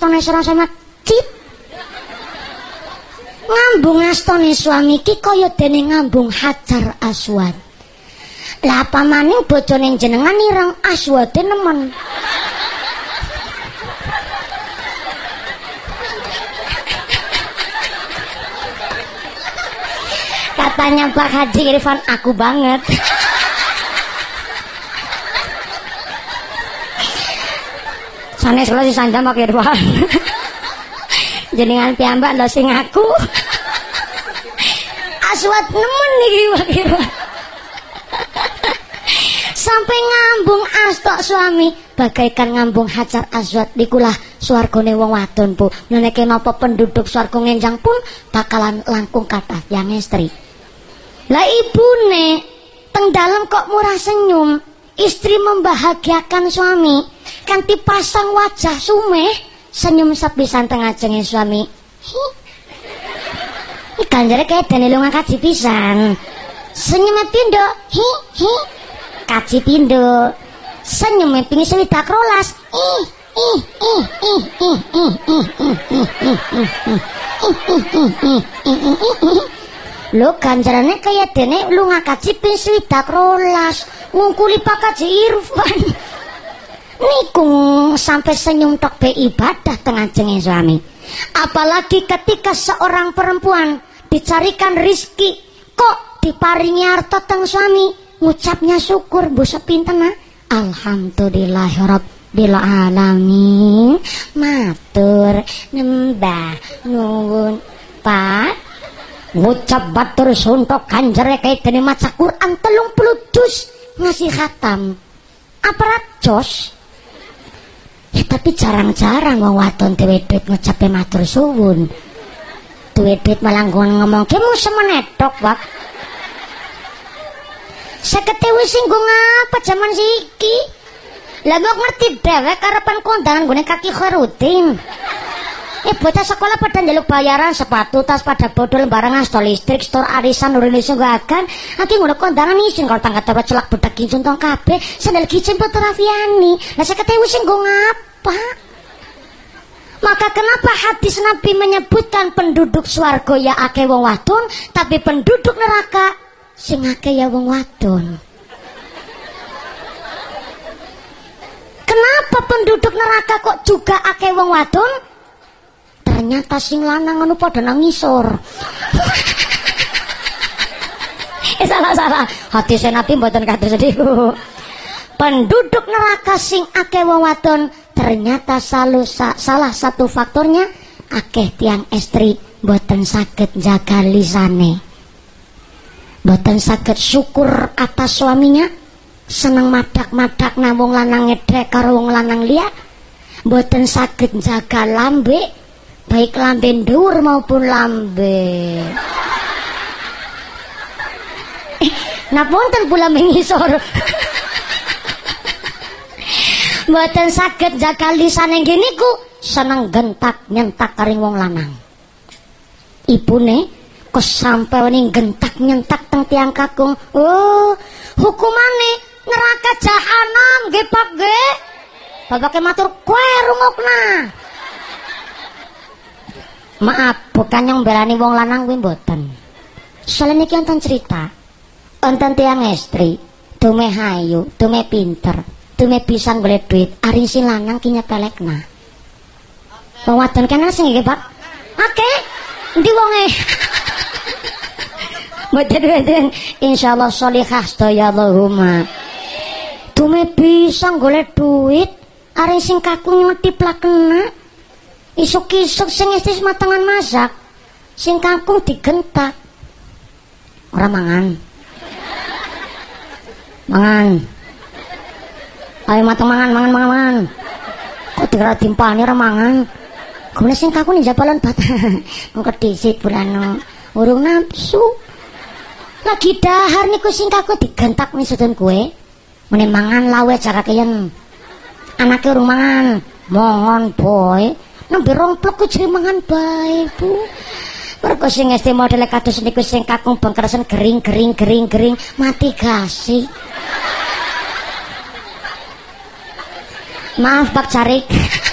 astane sama cip ngambung astane suami ki kaya dene ngambung hajar aswad. Lah apa maning bojone jenengan ireng aswade nemen? Katanya Pak Haji Irfan aku banget sanes kula si sanjang Pak Irfan jenengan piyambak lho sing aku. Aswat nemen iki Pak. Irfan sampai ngambung astok suami bagaikan ngambung hajar aswat dikulah swargane wong wadon Bu. Meneke napa penduduk swarga ngenjang pun bakalan langkung kata yang istri lah ibune teng dalam kok murah senyum istri membahagiakan suami kanti pasang wajah sumeh senyum sepisan tengah jengin suami hi ini ganjare kayak dene lu ngakaji pisan senyumnya pindo hi hi kaji pindo senyumnya pingin sewidak rolas ih ih ih ih ih ih ih ih Lo ganjarane kaya dene lu ngakaji pin swidak rolas ngungkuli pakaji Irfan. Niku sampai senyum tok be ibadah tengah jengin suami. Apalagi ketika seorang perempuan dicarikan rizki kok diparingi harta teng suami? Ngucapnya syukur bu sepintena Alhamdulillahirabbil alamin matur nembah nuwun Pak ngucap batur suntok kanjere kayak dene maca Quran telung puluh ngasih khatam. Apa racos Ya tapi jarang-jarang wong wadon dhewe dhewe ngecepe matur suwun. Dhewe dhewe malah ngomong ngomongke mu semenetok, Pak. Sekete wis singgung ngapa jaman siki? Lah mbok ngerti dhewek karepan kondangan gone kaki kharudin. Eh bocah sekolah pada njaluk bayaran sepatu, tas pada bodol lembaran stol listrik, stor arisan Indonesia gak akan. Aki ngono kondangan isin kalau tangga terus celak budak kinjun tong kabeh, sandal kicin putra Rafiani. Lah saya ketemu sing go ngapa? Maka kenapa hadis Nabi menyebutkan penduduk swarga ya akeh wong tapi penduduk neraka sing akeh ya wong. Kenapa penduduk neraka kok juga akeh wong wadon? Ternyata sing lanang anu pada nangisor eh salah salah. Hati saya nabi mboten kados niku penduduk neraka sing akeh wong wadon ternyata selalu sa salah satu faktornya akeh tiang estri mboten saged jaga lisane. Mboten saged syukur atas suaminya seneng madak-madak namung lanang ngedrek karo wong lanang liya. Mboten saged jaga lambe baik lambe ndur maupun lambe eh, napunten pula mengisor Mboten saged jaga lisan yang gini ku seneng gentak nyentak karing wong lanang. Sampai ning gentak nyentak teng tiang kakung. Oh, hukumane neraka jahanam nggih Pak nggih. Bapake matur kowe rungokna. Maaf, bukan yang berani wong lanang kuwi mboten. Soalnya niki wonten cerita. Wonten tiang istri, dume hayu, dume pinter, dume bisa golek duit, ari si lanang ki nyepelekna. Wong wadon kene sing iki, Pak. Oke. Endi wonge? Mboten-mboten insyaallah sholihah sedaya Allahumma. Dume bisa golek duit, ari sing kakung nyetip kena isuk-isuk sing istis matangan masak sing kangkung digentak. Orang mangan. Mangan. Ayo matang mangan mangan mangan mangan. Kok dikira timpani orang mangan? Kemudian sing kangkung nih jabalan bat ngeket disit bulan urung nafsu. Lagi dahar niku sing kangkung digentak nih sedun kue mene mangan lawe cara kian anaknya urung mangan. Mongon boy nembe rong plek jere mangan bae, Bu. Mergo sing esti modele kados niku sing kakung bengkersen gering gering gering gering mati gasi. Maaf Pak Carik.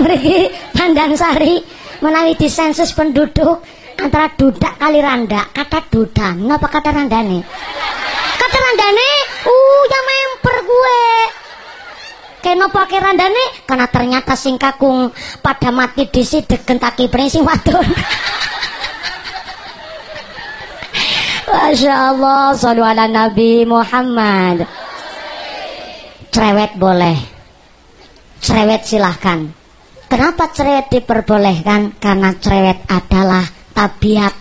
mriki Pandansari menawi disensus penduduk antara dudak kali randa kata dudan apa kata randane kata randane uh ya memper gue Kena pakai randane karena ternyata sing kakung pada mati di situ kentaki sing wadon. Masya Allah, sallu ala Nabi Muhammad. Cerewet boleh. Cerewet silahkan. Kenapa cerewet diperbolehkan? Karena cerewet adalah tabiat.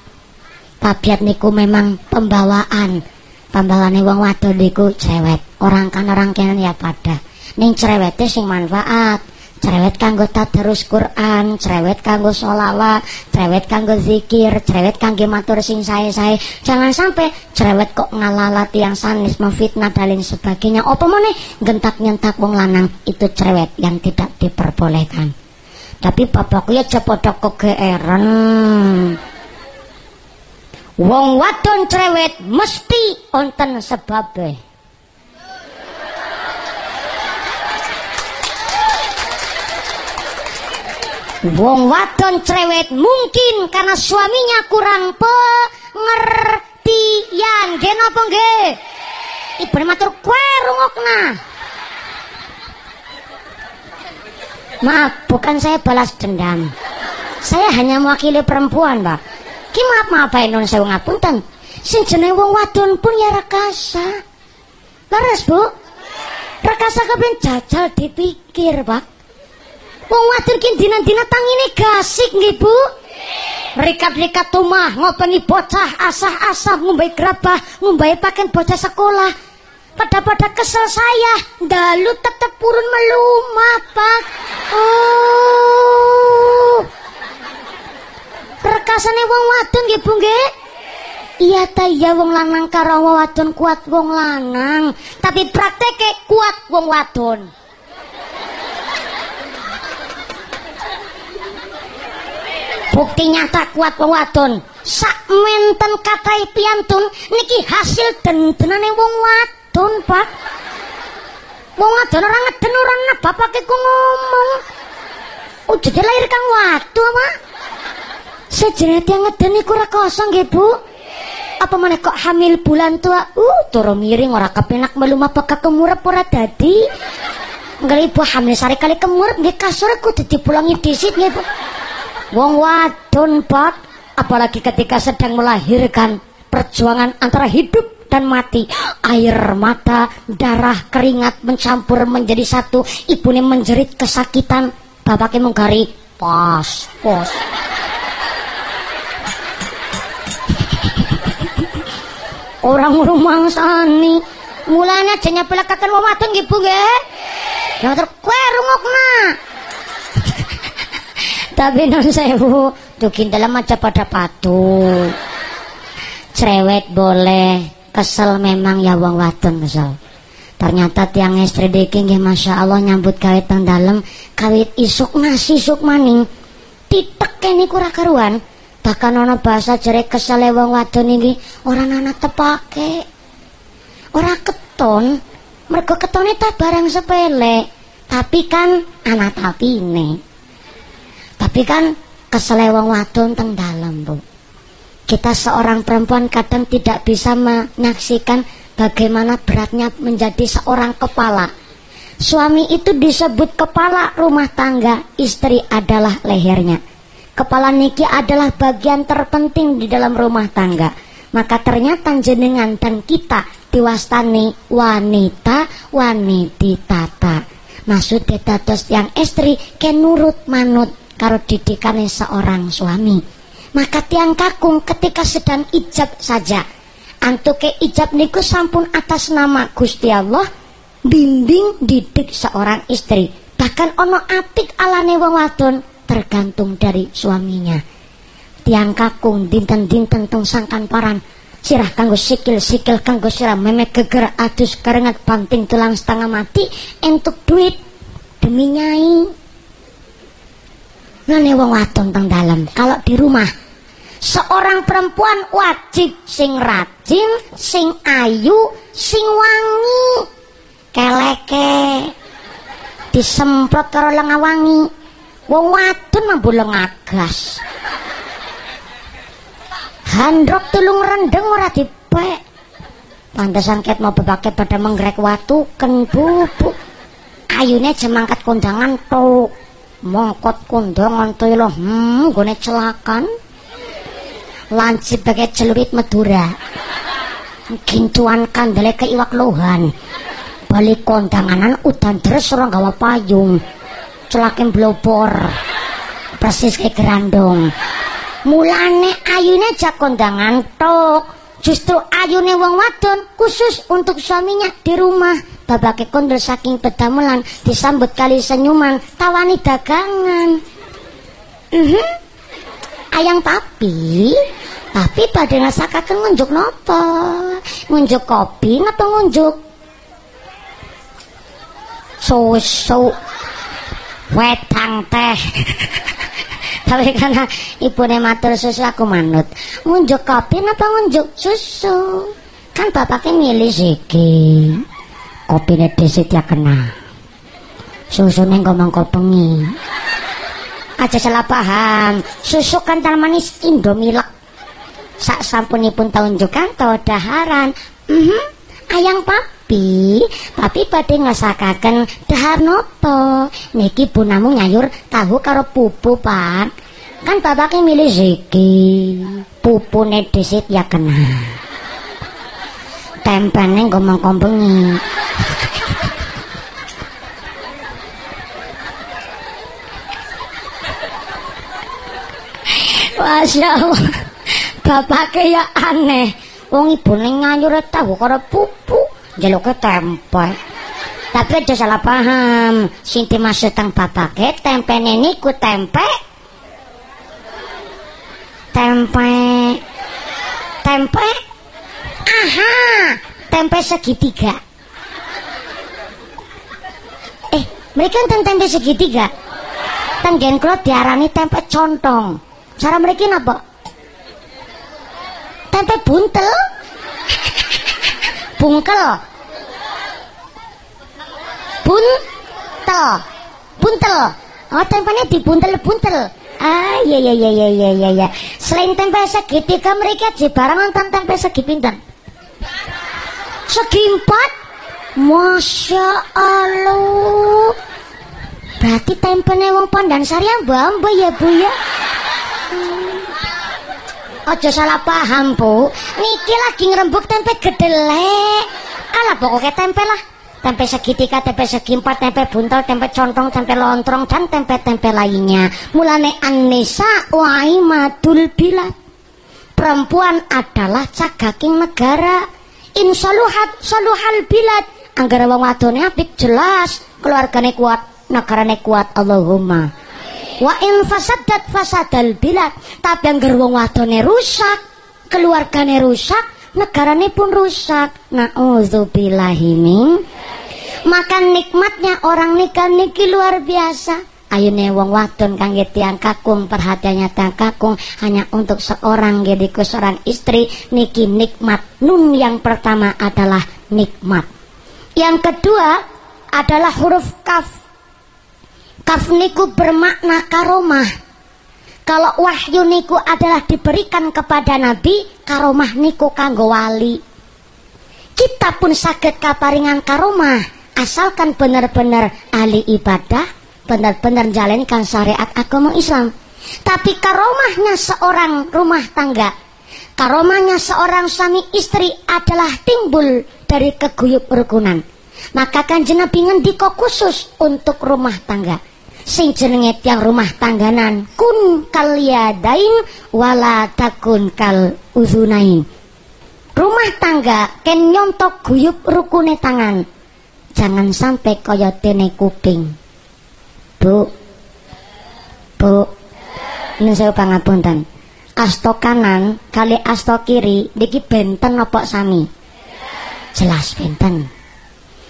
Tabiat niku memang pembawaan. Pembawaan wong wadon niku cerewet. Orang kan orang kene ya pada ning cerewete sing manfaat cerewet kanggo tadarus Quran, cerewet kanggo sholawat, cerewet kanggo zikir, cerewet kanggo matur sing sae-sae. Jangan sampai cerewet kok ngalalat yang sanis, memfitnah dan lain sebagainya. Apa meneh gentak-nyentak wong lanang itu cerewet yang tidak diperbolehkan. Tapi bapakku ya cepodok kegeeran. Wong wadon cerewet mesti onten sebabnya. Wong wadon cerewet mungkin karena suaminya kurang pengertian. Nggih napa nggih? Ibu matur kowe rungokna. Maaf, bukan saya balas dendam. Saya hanya mewakili perempuan, Pak. Ki maaf maaf Pak non saya ngapunten. Sing jenenge wong wadon pun ya rekasa. Leres, Bu? Rekasa kepen jajal dipikir, Pak. Wong wadon ki dina-dina tangine gasik nggih, Bu. Rikat-rikat rumah ngopeni bocah asah-asah ngumbai gerabah, ngumbai pakaian bocah sekolah. Pada-pada kesel saya, dalu tetep purun melumah, Pak. Oh. Rekasane wong wadon nggih, Bu nggih. Iya ta iya wong lanang karo wong wadon kuat wong lanang, tapi prakteke kuat wong wadon. Bukti nyata kuat wong wadon. Sak menten katai piantun niki hasil dendenane wong wadon pak. Wong wadon orang ngeden orang bapak iku ngomong. Oh jadi lahir kang watu pak. Sejenis yang ngeden iku kosong nggih bu. Apa mana kok hamil bulan tua? Uh turu miring ora kepenak melu apakah kemurep ora dadi. Enggak ibu hamil sari kali kemurep nggih kasur aku dipulangi nggih bu Wong wadon pak, apalagi ketika sedang melahirkan perjuangan antara hidup dan mati. Air mata, darah, keringat mencampur menjadi satu. Ibunya menjerit kesakitan, bapaknya mengkari pas, pos. Orang rumah sani mulanya jenya pelakakan wong wadon nggih nggih. Yang terkue rungokna tapi non sewu. Tukin dalam aja pada patuh cerewet boleh. Kesel memang ya wong wadon kesel ternyata tiang istri diki nggih Masya Allah nyambut kawit teng dalam kawit isuk nasi isuk maning. Titek ini kurang karuan. Bahkan ono bahasa jere kesel wong wadon ini orang anak tepake. Orang keton. Mergo ketone tak barang sepele. Tapi kan anak tapi ini tapi kan keselewang wadon teng dalam, Bu. Kita seorang perempuan kadang tidak bisa menyaksikan bagaimana beratnya menjadi seorang kepala. Suami itu disebut kepala rumah tangga, istri adalah lehernya. Kepala niki adalah bagian terpenting di dalam rumah tangga. Maka ternyata jenengan dan kita diwastani wanita waniti tata. Maksudnya dados yang istri kenurut manut karo didikane seorang suami. Maka tiang kakung ketika sedang ijab saja, antuke ijab niku sampun atas nama Gusti Allah bimbing didik seorang istri. Bahkan ono apik alane wong wadon tergantung dari suaminya. Tiang kakung dinten-dinten teng sangkan paran sirah kanggo sikil-sikil kanggo sirah memek geger adus kerengat banting tulang setengah mati entuk duit demi nyai ngene wong wadon teng dalam kalau di rumah seorang perempuan wajib sing rajin sing ayu sing wangi. Keleke disemprot karo lenga wangi. Wong wadon mambuleng agas. Handrok tulung rendeng ora dipek. Pantesan ket mau bebake pada menggrek watu ken bubuk. Ayune jemangkat kondangan tok mongkot kondangan to lho. Hmm gone celakan. Lancip bagai celurit Madura. Gincuan kandele ke iwak lohan. Balik kondanganan udan deres orang gawa payung. Celakin blobor. Persis kayak gerandong. Mulane ayune jak kondangan tok. Justru ayune wong wadon khusus untuk suaminya di rumah. Babake kondol saking pedamelan disambut kali senyuman, tawani dagangan. Mm -hmm. Ayang papi, papi pada ngasakaken ngunjuk nopo? Ngunjuk kopi napa ngunjuk susu wedang teh tapi karena ibu matur susu aku manut ngunjuk kopi apa ngunjuk susu kan bapaknya milih siki kopine dhisik ya kena. Susune engko mangko bengi. Aja salah paham, susu kental manis Indomie Sak sampunipun taun jukanto daharan. Mhm. Mm Ayang papi, papi badhe ngasakaken dahar napa? Niki pun namung nyayur tahu karo pupu, Pak. Kan babake milih siki. Pupune dhisik ya kena. Tempene ngomong kompengi Masya Allah. Bapaknya ya aneh. Wong ibu ini nganyur tahu karo pupu Jaluknya tempe Tapi aja salah paham. Sinti maksud tentang bapaknya tempe ini ku tempe tempe tempe aha tempe segitiga. Eh mereka tentang tempe segitiga. Tenggen kula diarani tempe contong. Cara mereka apa tempe buntel. Bungkel. Buntel. Buntel. Oh tempenya dibuntel buntel Ah iya iya iya iya iya iya. Ya. Selain tempe segitiga mereka di barang nonton tempe segi? Segi empat? Masya Allah. Berarti tempe wong pandan sari yang bamba ya bu ya. Hmm. Ojo salah paham bu. Niki lagi ngerembuk tempe gedelek. Alah pokoknya tempe lah tempe segitiga, tempe segi empat, tempe buntel, tempe contong, tempe lontrong, dan tempe-tempe lainnya. Mulane Anissa waimatul bilad. Perempuan adalah cagaking negara. Insaluhat saluhal bilad. Anggara wong wadone apik jelas, keluargane kuat, negarane kuat. Allahumma. Wa in fasadat fasadal bilad. Tapi anggar wong wadone rusak, keluargane rusak, negarane pun rusak. Nauzubillahi min. Makan nikmatnya orang nikah niki luar biasa. Ayune wong wadon kangge tiang kakung perhatiannya tiang kakung hanya untuk seorang gediku seorang istri niki nikmat. Nun yang pertama adalah nikmat. Yang kedua adalah huruf kaf. Kaf niku bermakna karomah. Kalau wahyu niku adalah diberikan kepada nabi karomah niku kanggo wali. Kita pun sakit kaparingan karomah asalkan benar-benar ahli ibadah benar-benar jalankan syariat agama Islam. Tapi karomahnya seorang rumah tangga karomahnya seorang suami istri adalah timbul dari keguyup rukunan. Maka kan Nabi ngendika khusus untuk rumah tangga. Sing jenenge tiang rumah tangganan kun kalyadain wala takun kal uzunain rumah tangga ken nyontok guyup rukune tangan. Jangan sampai kaya dene kuping bu bu saya pangapunten asto kanan kali asto kiri diki benten apa sami jelas benten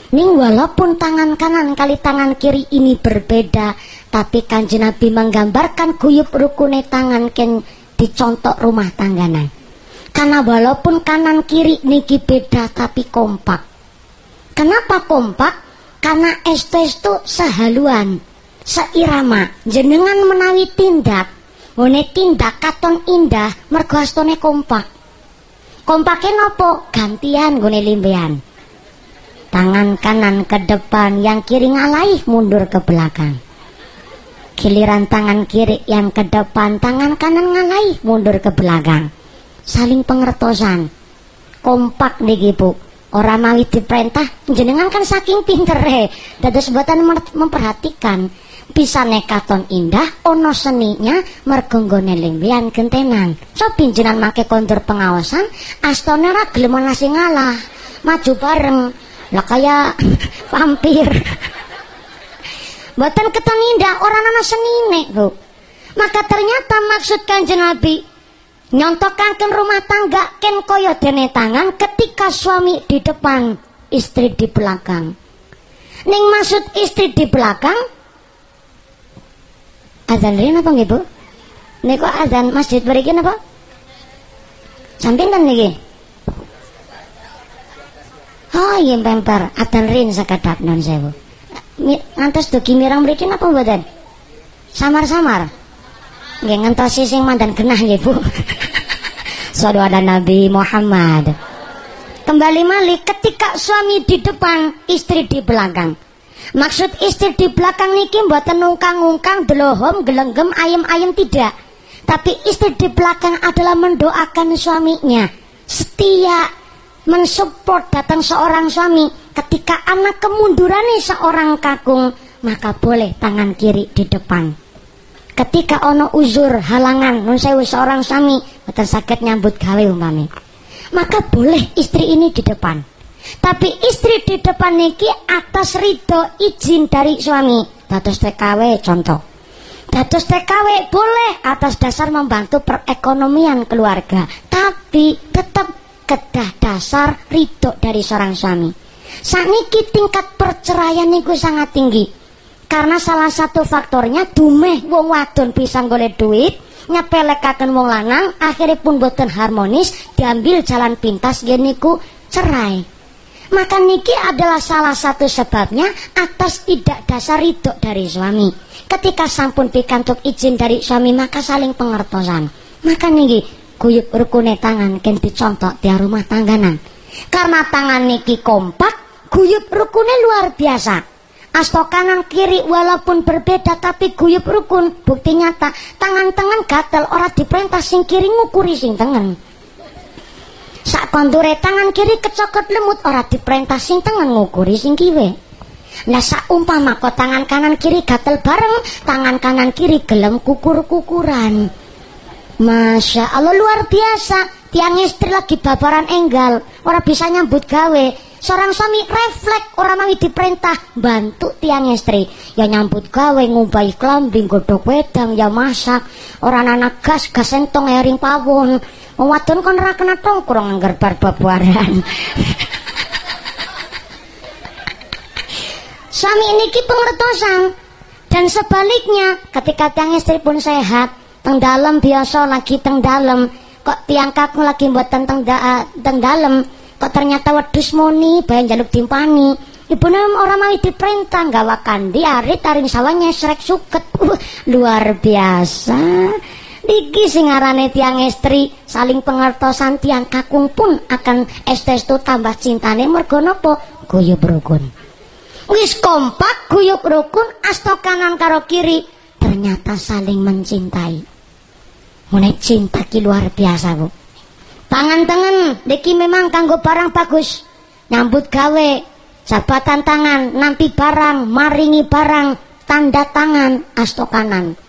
Ning walaupun tangan kanan kali tangan kiri ini berbeda, tapi kanji Nabi menggambarkan guyup rukune tangan ken dicontok rumah tangganan. Karena walaupun kanan kiri niki beda tapi kompak. Kenapa kompak? Karena estes itu sehaluan, seirama jenengan menawi tindak ngene tindak katon indah mergo astone kompak. Kompake nopo? Gantian gone limbean. Tangan kanan ke depan yang kiri ngalaih mundur ke belakang. Giliran tangan kiri yang ke depan tangan kanan ngalaih mundur ke belakang. Saling pengertosan. Kompak nih bu. Orang mawi diperintah jenengan kan saking pinter he dados buatan memperhatikan bisa nekaton indah ono seninya mergo nggone lembian gentenan. So pinjenan make kondur pengawasan astone ra gelem ngalah. Maju bareng. Lah kaya vampir. Buatan keton indah orang ana senine bu. Maka ternyata maksud kanjeng Nabi nyontokaken rumah tangga ken koyo dene tangan ketika suami di depan istri di belakang. Ning maksud istri di belakang azan rin apa nggih Bu? Niku azan masjid mriki napa? Sampinten niki? Oh iya pemper. Azan rin sakadap non sewu. Ngantos dugi mirang mriki napa mboten? Samar-samar. Nggih ngentosi sing mandan genah nggih Bu. Sallu ada Nabi Muhammad. Kembali malik ketika suami di depan, istri di belakang. Maksud istri di belakang niki mboten nungkang-ungkang delohom gelenggem ayam-ayam tidak. Tapi istri di belakang adalah mendoakan suaminya. Setia mensupport datang seorang suami ketika anak kemunduran seorang kakung maka boleh tangan kiri di depan ketika ono uzur halangan sewu seorang suami betul sakit nyambut gawe umpami maka boleh istri ini di depan tapi istri di depan niki atas ridho izin dari suami. Dados TKW contoh. Dados TKW boleh atas dasar membantu perekonomian keluarga tapi tetap kedah dasar ridho dari seorang suami. Saat niki tingkat perceraian niku sangat tinggi karena salah satu faktornya dumeh wong wadon bisa golek duit nyepelekaken wong lanang akhirnya pun boten harmonis diambil jalan pintas geniku cerai maka niki adalah salah satu sebabnya atas tidak dasar ridho dari suami. Ketika sampun pikantuk izin dari suami maka saling pengertosan. Maka niki guyup rukune tangan ken dicontok di rumah tangganan. Karena tangan niki kompak guyup rukune luar biasa. Asto kanan kiri walaupun berbeda tapi guyup rukun. Bukti nyata tangan tangan gatel orang diperintah sing kiri ngukuri sing tengen sak kondure tangan kiri kecokot lemut orang diperintah sing tengen ngukuri sing kiwe nah sak umpama kok tangan kanan kiri gatel bareng tangan kanan kiri gelem kukur-kukuran Masya Allah luar biasa tiang istri lagi babaran enggal orang bisa nyambut gawe Seorang suami refleks orang mau diperintah bantu tiang istri. Ya nyambut gawe ngubai klambing godok wedang ya masak. Orang anak gas gas entong ering pawon. Wadon kon ra kena tongkrong anggar bar babaran. suami ini ki pengertosan. Dan sebaliknya ketika tiang istri pun sehat teng dalam biasa lagi teng dalam kok tiang kaku lagi buat tentang da, teng dalam kok ternyata wedus moni bayan jaluk timpani ibu nam orang mau diperintah gawakan di arit taring sawahnya srek suket. Uh, luar biasa Iki sing arane tiang istri saling pengertosan tiang kakung pun akan estestu tambah cintane mergo napa guyub rukun. Wis kompak guyub rukun asto kanan karo kiri ternyata saling mencintai. Mulai cinta ki luar biasa, Bu. Tangan tangan deki memang kanggo barang bagus. Nyambut gawe, jabatan tangan, nampi barang, maringi barang, tanda tangan, asto kanan.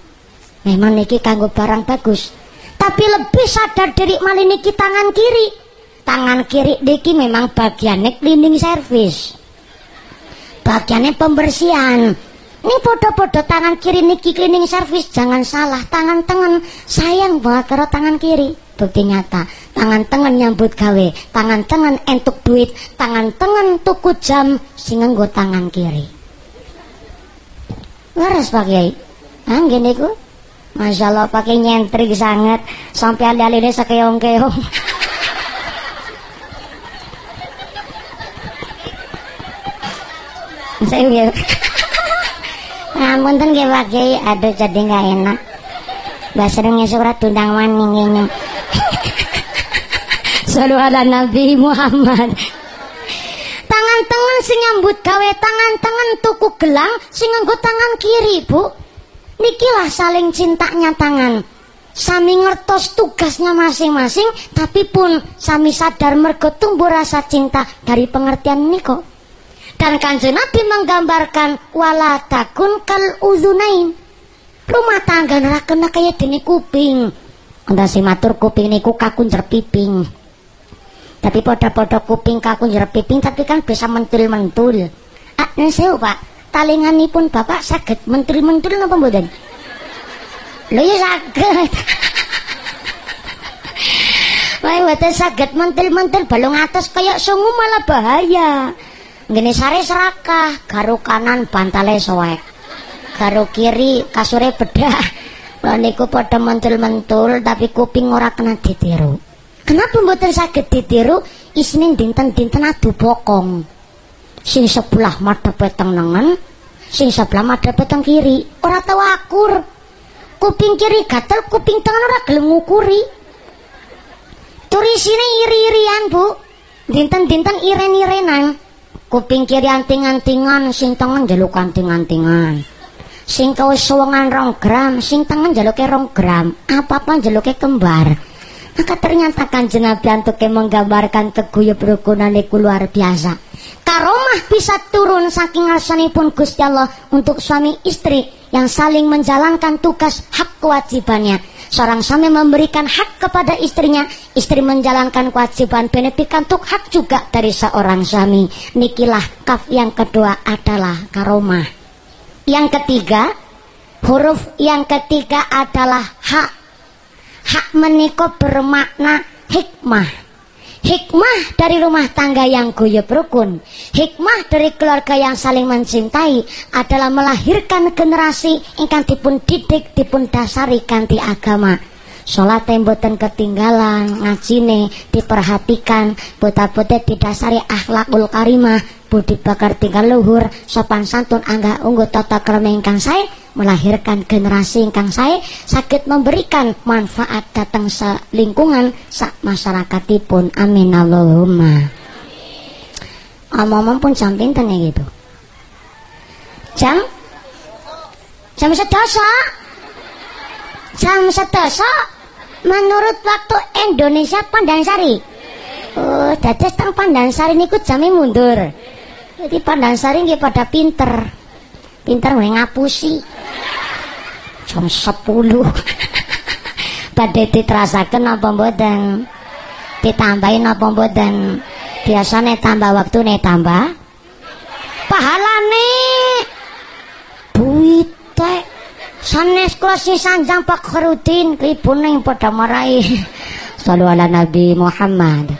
Memang niki kanggo barang bagus. Tapi lebih sadar dari malih niki tangan kiri. Tangan kiri deki memang bagiannya cleaning service. Bagiannya pembersihan. Ini podo-podo tangan kiri niki cleaning service jangan salah tangan tangan sayang banget karo tangan kiri bukti nyata tangan tengen nyambut gawe tangan tengen entuk duit tangan tengen tuku jam sing nggo tangan kiri waras Pak Kiai ah ku Masya Allah pakai nyentrik sangat sampai alih ini sekeong-keong saya Ngapunten nggih Pak Kiai, aduh jadi nggak enak. Mbak sering surat tundang maning ini. Selalu ada Nabi Muhammad. Tangan-tangan sing nyambut gawe tangan-tangan tuku gelang sing nganggo tangan kiri, Bu. Nikilah saling cintanya tangan. Sami ngertos tugasnya masing-masing, tapi pun sami sadar mergo tumbuh rasa cinta dari pengertian ini kok. Dan kanjeng Nabi menggambarkan wala takun kal uzunain. Rumah tangga neraka kaya dene kuping. Anda si matur kuping niku kakunjer piping. Tapi podo-podo kuping kakunjer piping tapi kan bisa mentul-mentul. Ah, saya Pak, talinganipun Bapak sakit mentul-mentul napa mboten? Lho ya sakit. Wah, mboten saged mentul-mentul balung atas kayak sungu malah bahaya. Gini sare serakah, garu kanan bantale soek. Garu kiri kasure bedah. Lah niku padha mentul-mentul tapi kuping ora kena ditiru. Kenapa mboten saged ditiru? Isine dinten-dinten adu bokong. Sing sebelah madhep teng nengen, sing sebelah madhep teng kiri. Ora tau akur. Kuping kiri gatel, kuping tengah ora gelem ngukuri. Turisine iri-irian, Bu. Dinten-dinten iren-irenan kuping kiri anting-antingan sing tengen jaluk anting-antingan sing kau suwengan rong gram sing tengen jaluke rong gram apa-apa jaluke kembar maka ternyata kanjeng Nabi antuke menggambarkan keguyup rukunan luar biasa karomah bisa turun saking pun Gusti Allah untuk suami istri yang saling menjalankan tugas hak kewajibannya Seorang suami memberikan hak kepada istrinya, istri menjalankan kewajiban benefikan untuk hak juga dari seorang suami. Nikilah kaf yang kedua adalah karomah. Yang ketiga, huruf yang ketiga adalah hak. Hak menikah bermakna hikmah. Hikmah dari rumah tangga yang guyup rukun. Hikmah dari keluarga yang saling mencintai Adalah melahirkan generasi Ingkang dipun didik, dipun dasari ganti agama. Sholat temboten ketinggalan Ngajine diperhatikan Buta-buta didasari akhlakul karimah Budi bakar tinggal luhur Sopan santun angga unggu tata krama ingkang melahirkan generasi ingkang saya sakit memberikan manfaat datang se lingkungan sak masyarakatipun. Amin. Allahumma. Omong-omong pun jam pinten ya gitu? Jam? Jam sedoso? Jam sedoso? Menurut waktu Indonesia Pandansari oh dados teng Pandansari niku jamnya mundur. Jadi Pandansari nggih pada pinter pinter mulai ngapusi. Jam 10 badhe diterasaken apa mboten? Ditambahin apa mboten? Biasane tambah waktu nih tambah pahalane. Duite sanes kula sanjang Pak Kharudin ibune padha marai Sallu ala Nabi Muhammad.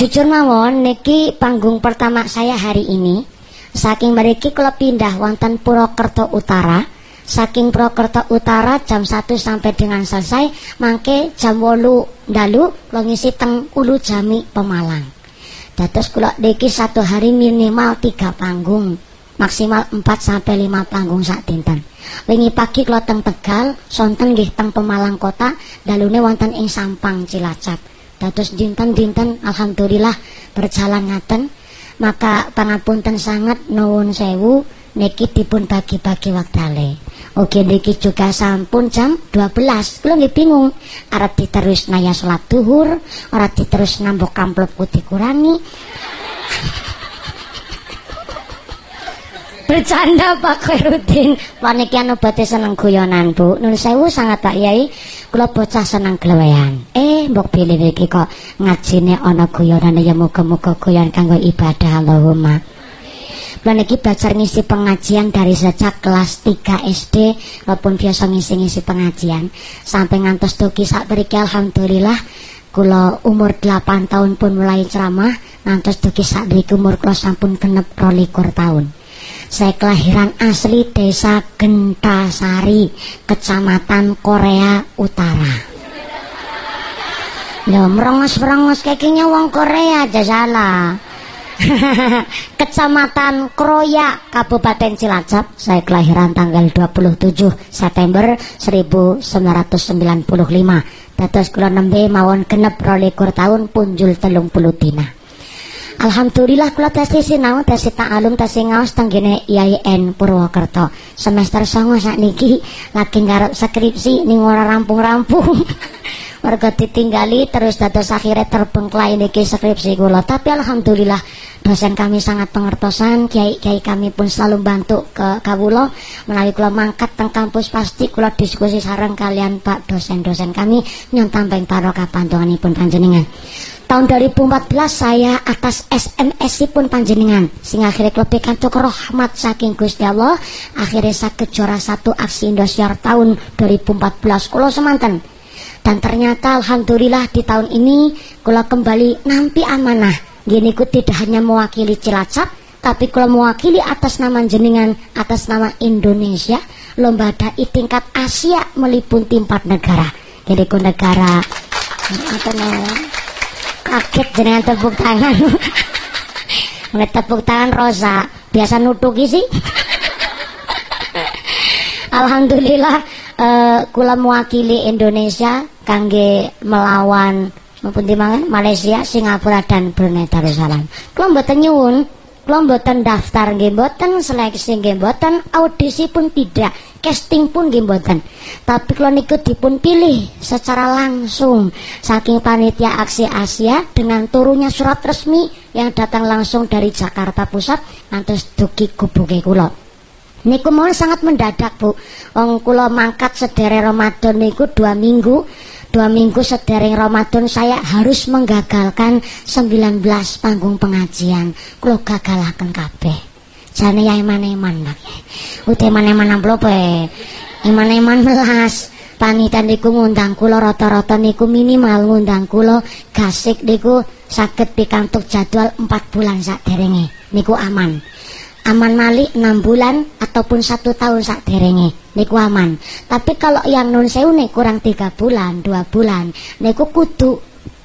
Jujur mawon niki panggung pertama saya hari ini Saking meriki kalau pindah wonten Purwokerto Utara, saking Purwokerto Utara jam 1 sampai dengan selesai, mangke jam 8 dalu lo ngisi teng Ulu Jami Pemalang. Dados kula niki satu hari minimal tiga panggung, maksimal 4 sampai 5 panggung sak dinten. Wingi pagi kula teng Tegal, sonten nggih teng Pemalang kota, dalune wonten ing Sampang Cilacap. Dados dinten-dinten alhamdulillah berjalan ngaten maka pangapunten sangat nuwun sewu niki dipun bagi-bagi waktale Oke niki juga sampun jam 12 Kula nggih bingung arep diterus naya salat duhur ora diterus nambah kamplop dikurangi Bercanda Pak Khairuddin. Paniki anu bote seneng guyonan, Bu. Nun sewu sangat Pak Yai. Kula bocah seneng glewean. Eh, mbok pilih iki kok ngajine ana guyonane ya muga-muga guyon kanggo ibadah Allahumma. Kula niki belajar ngisi pengajian dari sejak kelas 3 SD maupun biasa ngisi-ngisi pengajian sampai ngantos dugi sak alhamdulillah kula umur 8 tahun pun mulai ceramah ngantos dugi sak umur kula sampun genep 22 tahun. Saya kelahiran asli desa Gentasari, kecamatan Korea Utara. Lho merongos-merongos kakinya wong Korea aja salah. Kecamatan Kroya, Kabupaten Cilacap. Saya kelahiran tanggal 27 September 1995. Dados kula nembe mawon genep 22 tahun punjul telung puluh dina. Alhamdulillah kula tes sinau tes ta'alum tes ngaos tenggene IAIN Purwokerto. Semester 9 sakniki lagi ngarep skripsi ning ora rampung-rampung. Mergo ditinggali terus dados akhirnya terbengklai niki skripsi kula. Tapi alhamdulillah dosen kami sangat pengertosan, kiai-kiai kami pun selalu bantu ke kawula. Menawi kula mangkat teng kampus pasti kula diskusi sareng kalian Pak dosen-dosen kami. Nyontang ping barokah pantunganipun panjenengan. Tahun 2014 saya atas SMS pun panjenengan. Sing akhirnya lebih kantuk rahmat saking Gusti Allah. Akhirnya sakit juara satu aksi Indosiar tahun 2014 kulo semanten dan ternyata Alhamdulillah di tahun ini kulo kembali nampi amanah Gini ku tidak hanya mewakili Cilacap, tapi kalau mewakili atas nama jenengan, atas nama Indonesia, lomba dai tingkat Asia meliputi empat negara. Jadi ku negara apa kaget jenengan tepuk tangan. Tepuk tangan Rosa, biasa nutuki sih. Alhamdulillah uh, kula mewakili Indonesia kangge melawan maupun timbangan Malaysia, Singapura dan Brunei Darussalam. Kalau mboten nyuwun, kalau mboten daftar nggih mboten, seleksi nggih mboten, audisi pun tidak, casting pun nggih mboten. Tapi kalau niku dipun pilih secara langsung saking panitia aksi Asia dengan turunnya surat resmi yang datang langsung dari Jakarta Pusat ngantos dugi kubuke kula. Niku mohon sangat mendadak bu. Wong kula mangkat sedere Ramadan niku dua minggu. Dua minggu sedereng Ramadan saya harus menggagalkan 19 panggung pengajian. Kalau gagalakan kabeh. Jane ya iman-iman lagi udah iman-iman amplope iman-iman melas. Panitan niku ngundang kula rata-rata niku minimal ngundang kula. Gasik niku saged pikantuk jadwal 4 bulan sak derenge niku aman aman malik 6 bulan ataupun satu tahun sak derenge niku aman tapi kalau yang nun sewu nih kurang tiga bulan dua bulan niku kudu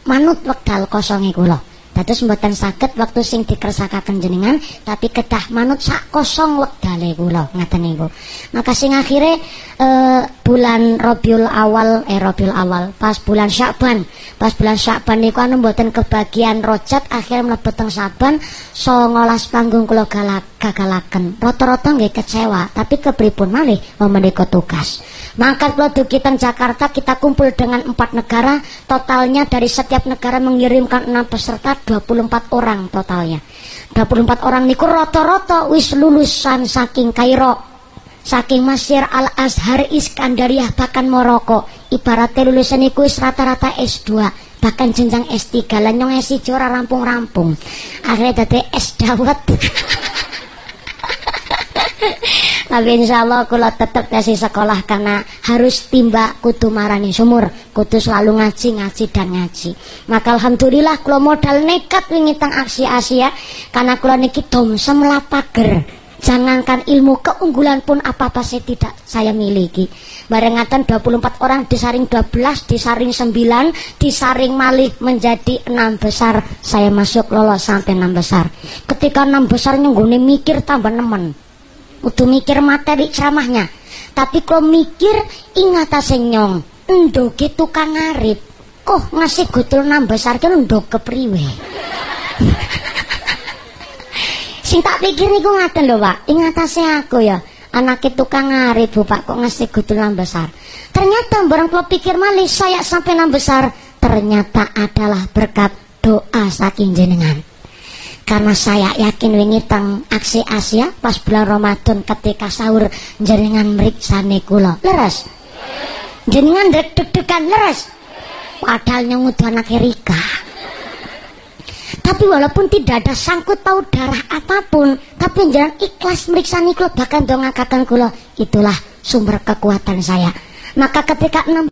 manut wekdal kosonge kula Dados mboten saged waktu sing dikersakaken jenengan tapi kedah manut sak kosong wektale kula ngaten niku. Maka sing akhire e, bulan Rabiul Awal eh Rabiul Awal pas bulan Syakban. Pas bulan Syakban niku anu mboten kebagian rojat akhirnya mlebet teng Saban 19 panggung kula gagalaken. Rata-rata nggih kecewa tapi kepripun malih menika tugas. Kula dugi teng Jakarta kita kumpul dengan empat negara totalnya dari setiap negara mengirimkan enam peserta 24 orang totalnya. 24 orang niku rata-rata wis lulusan saking Kairo saking Masir Al Azhar Iskandariah bahkan Maroko ibaratnya lulusan niku wis rata-rata S2 bahkan jenjang S3 lan nyong S1 rampung-rampung. Akhirnya dadi S dawet tapi insya Allah kula tetap kasih sekolah karena harus timba kutu marani sumur kutu selalu ngaji ngaji dan ngaji. Maka alhamdulillah kula modal nekat wingi tang aksi Asia karena kula niki dom semela pager. Jangankan ilmu keunggulan pun apa-apa saya tidak saya miliki. Barengatan 24 orang disaring 12 disaring 9 disaring malih menjadi 6 besar. Saya masuk lolos sampai 6 besar. Ketika 6 besar nyenggone mikir tambah nemen Udah mikir materi ceramahnya. Tapi kalau mikir ingat nyong, endo gitu kang ngarip. Kok ngasih gutul nambah sarkan endo kepriwe. Sing tak pikir niku ngaten lho, Pak. Ingatase aku ya. Anak itu kang ngarip, Bu Pak, kok ngasih gutul besar. Ternyata barang kalau pikir malih saya sampai nambah besar, ternyata adalah berkat doa saking jenengan karena saya yakin wingi teng aksi Asia pas bulan Ramadan ketika sahur jenengan meriksane kula. Leres. Jenengan deg-degan leres. Padahal nyungut anak Erika. Tapi walaupun tidak ada sangkut paut darah apa pun tapi jangan ikhlas meriksa kula bahkan dongakakan kula. Itulah sumber kekuatan saya. Maka ketika enam